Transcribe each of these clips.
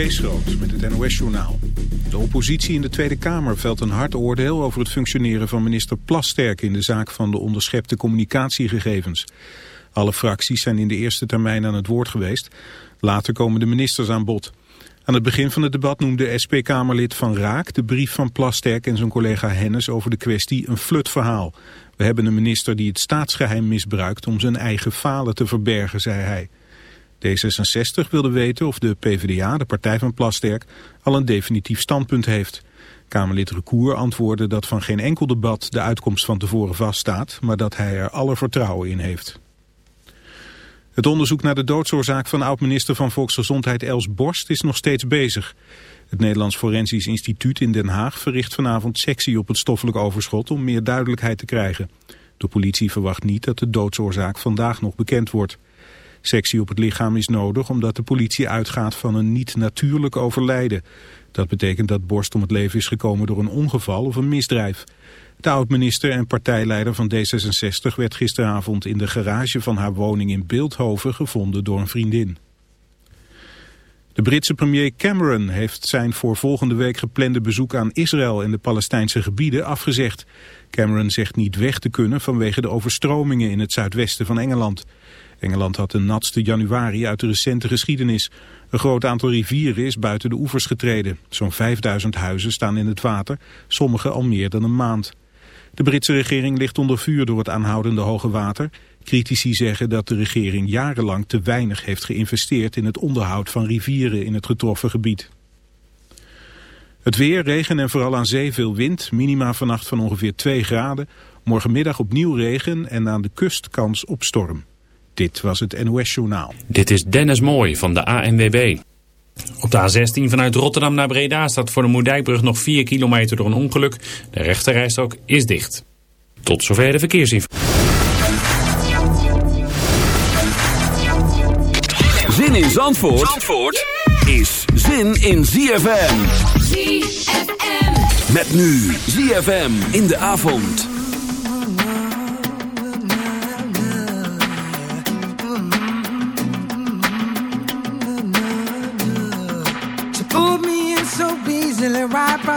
Kees met het NOS-journaal. De oppositie in de Tweede Kamer velt een hard oordeel over het functioneren van minister Plasterk in de zaak van de onderschepte communicatiegegevens. Alle fracties zijn in de eerste termijn aan het woord geweest. Later komen de ministers aan bod. Aan het begin van het debat noemde SP-Kamerlid Van Raak de brief van Plasterk en zijn collega Hennis over de kwestie een flutverhaal. We hebben een minister die het staatsgeheim misbruikt om zijn eigen falen te verbergen, zei hij. D66 wilde weten of de PvdA, de partij van Plasterk, al een definitief standpunt heeft. Kamerlid Recour antwoordde dat van geen enkel debat de uitkomst van tevoren vaststaat, maar dat hij er alle vertrouwen in heeft. Het onderzoek naar de doodsoorzaak van oud-minister van Volksgezondheid Els Borst is nog steeds bezig. Het Nederlands Forensisch Instituut in Den Haag verricht vanavond sectie op het stoffelijk overschot om meer duidelijkheid te krijgen. De politie verwacht niet dat de doodsoorzaak vandaag nog bekend wordt. Sectie op het lichaam is nodig omdat de politie uitgaat van een niet-natuurlijk overlijden. Dat betekent dat Borst om het leven is gekomen door een ongeval of een misdrijf. De oud-minister en partijleider van D66 werd gisteravond in de garage van haar woning in Beeldhoven gevonden door een vriendin. De Britse premier Cameron heeft zijn voor volgende week geplande bezoek aan Israël en de Palestijnse gebieden afgezegd. Cameron zegt niet weg te kunnen vanwege de overstromingen in het zuidwesten van Engeland. Engeland had de natste januari uit de recente geschiedenis. Een groot aantal rivieren is buiten de oevers getreden. Zo'n 5000 huizen staan in het water, sommige al meer dan een maand. De Britse regering ligt onder vuur door het aanhoudende hoge water. Critici zeggen dat de regering jarenlang te weinig heeft geïnvesteerd in het onderhoud van rivieren in het getroffen gebied. Het weer, regen en vooral aan zee veel wind. Minima vannacht van ongeveer 2 graden. Morgenmiddag opnieuw regen en aan de kust kans op storm. Dit was het NOS Journaal. Dit is Dennis Mooij van de ANWB. Op de A16 vanuit Rotterdam naar Breda staat voor de Moerdijkbrug nog 4 kilometer door een ongeluk. De rechterrijstok is dicht. Tot zover de verkeersinformatie. Zin in Zandvoort, Zandvoort is zin in ZFM. ZFM. Met nu ZFM in de avond.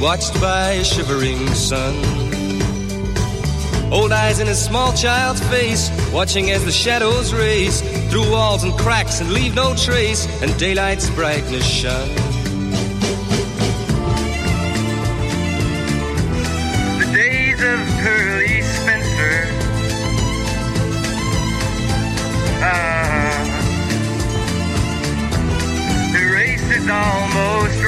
Watched by a shivering sun. Old eyes in a small child's face, watching as the shadows race through walls and cracks and leave no trace, and daylight's brightness shine. the days of Pearly Spencer. Ah, the race is almost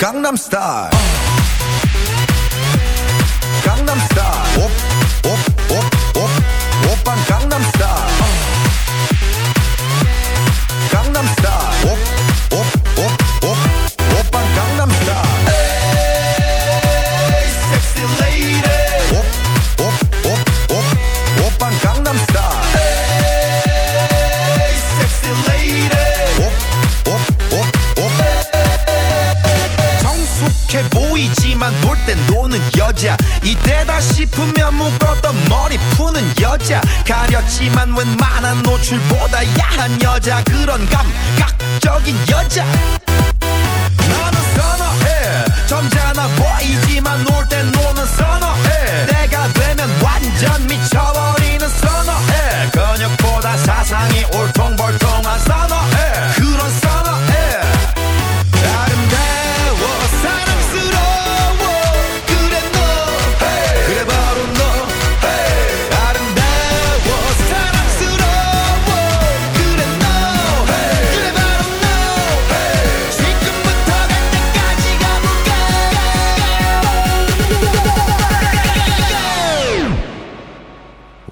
Gangnam Style. 여자 그런 감.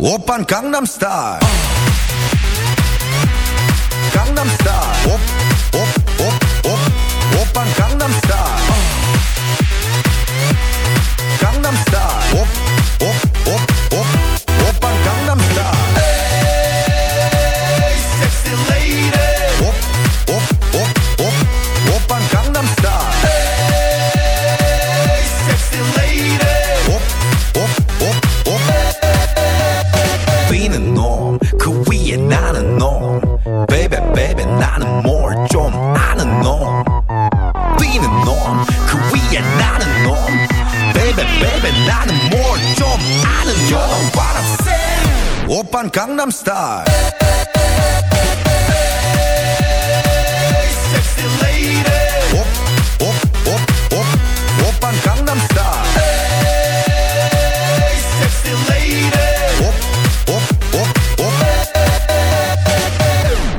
Open Gangnam Style. Op van Gangnam Style.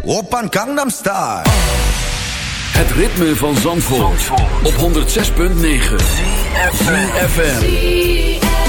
Opan Gangnam Style. Het ritme van Zandvoort, op 106.9. FM.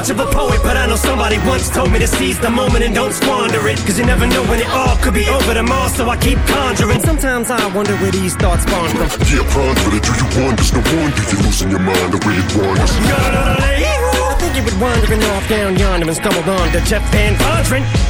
much of a poet, but I know somebody once told me to seize the moment and don't squander it. Cause you never know when it all could be over tomorrow, so I keep conjuring. Sometimes I wonder where these thoughts spawn from. Yeah, ponder it. Do you wonder? No wonder you're losing your mind the way it wanders. I think you been wandering off down yonder and stumbled on to Jeff VanVonderen.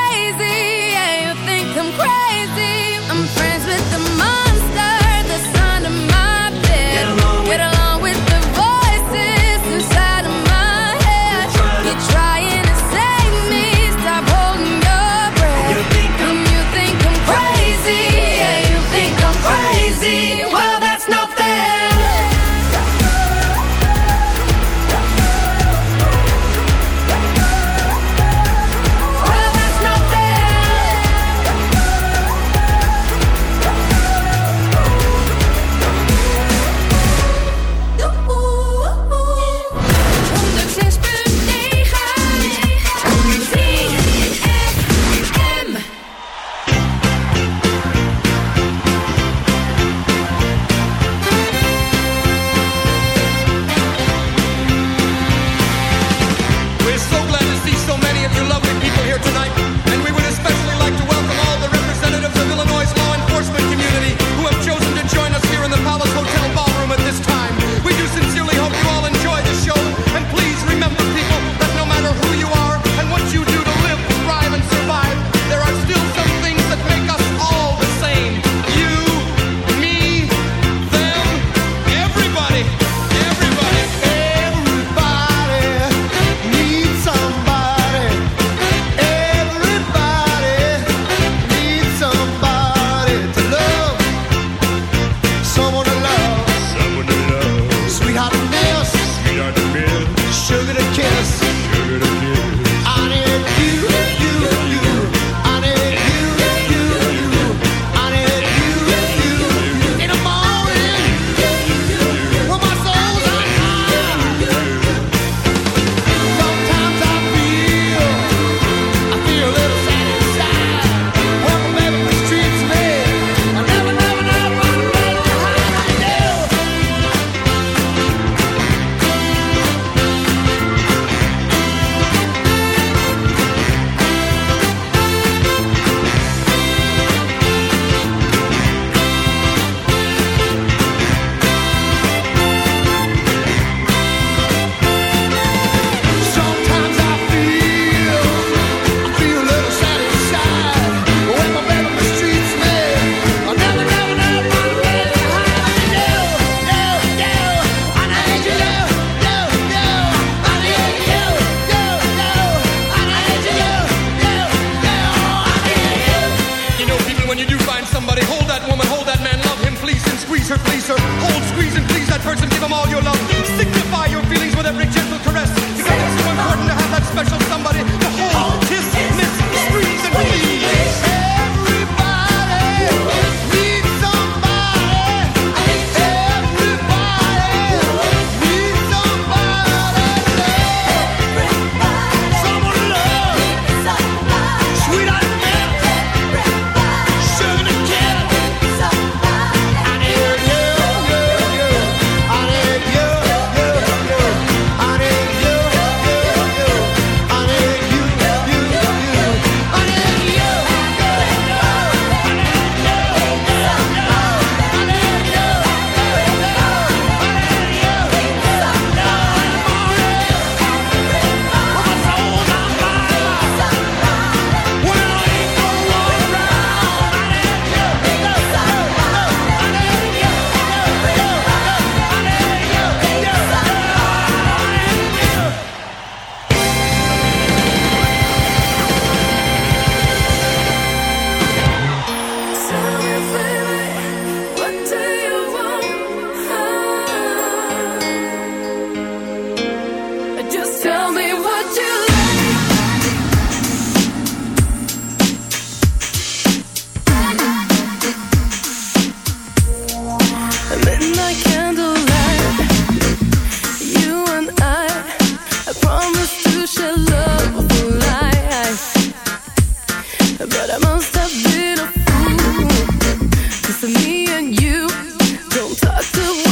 to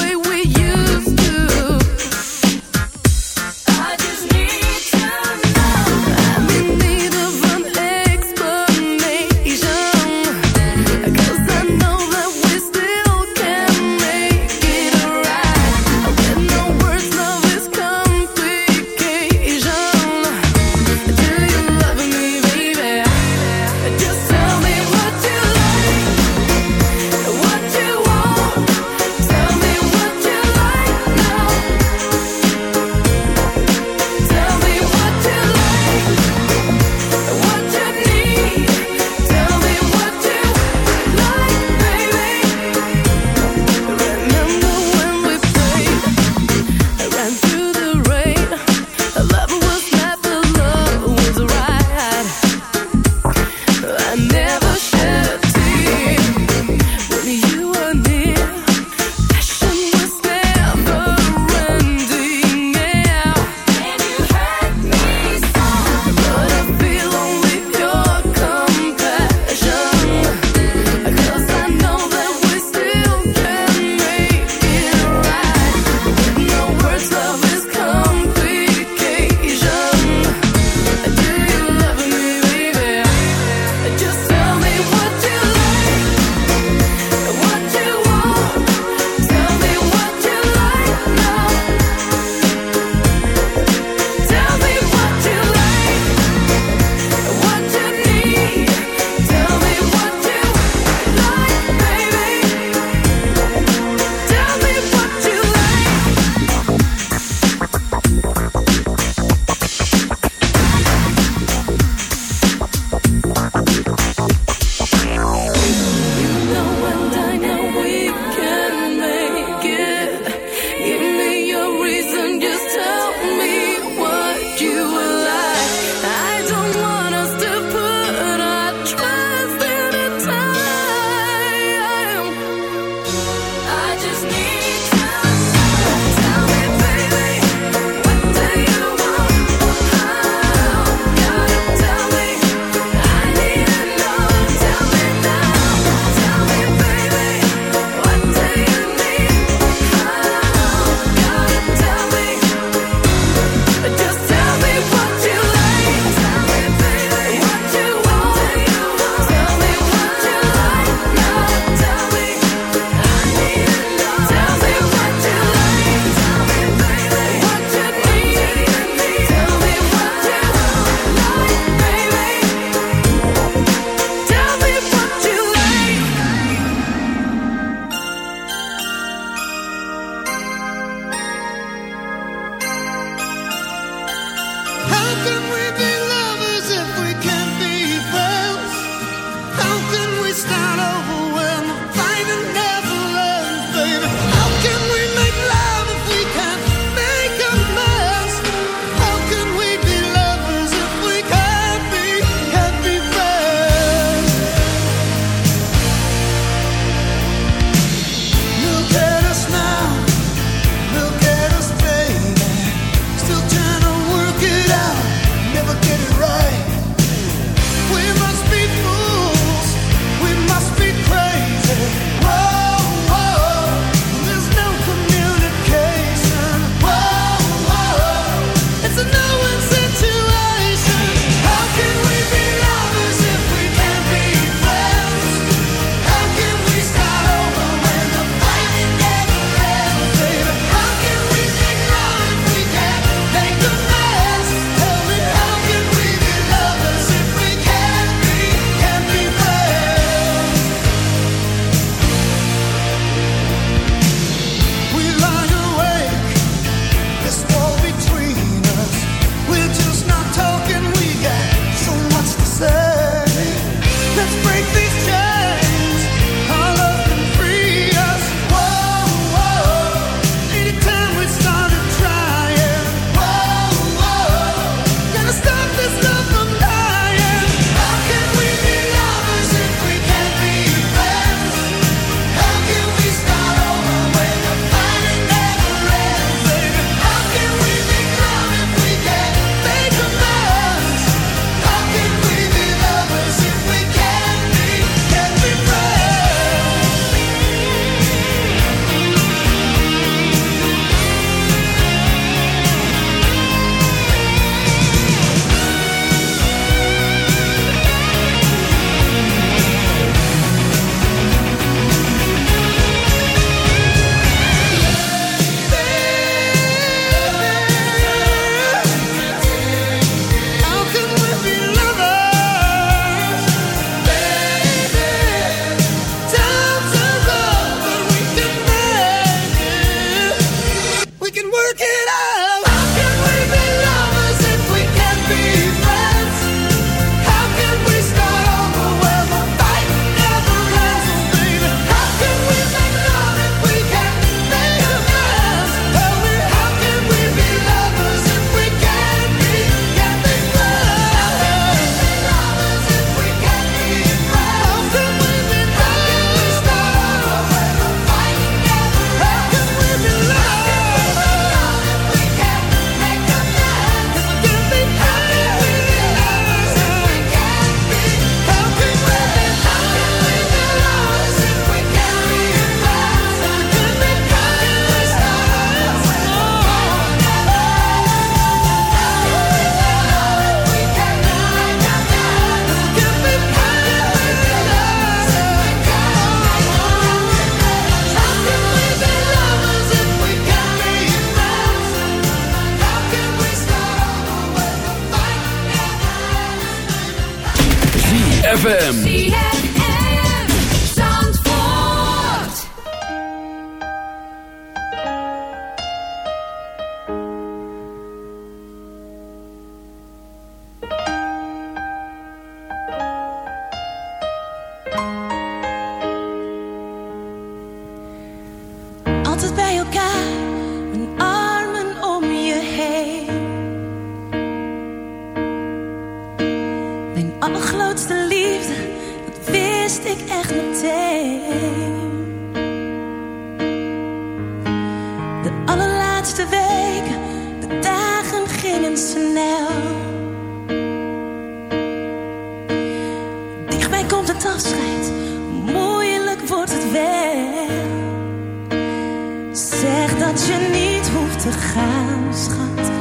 Zeg dat je niet hoeft te gaan, schat.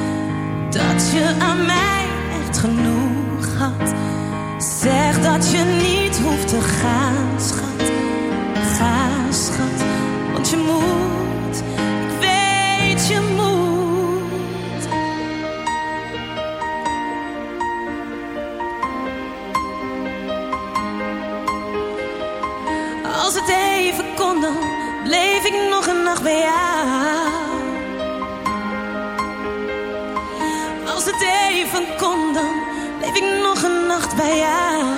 Dat je aan mij echt genoeg had. Zeg dat je niet hoeft te gaan, schat vaya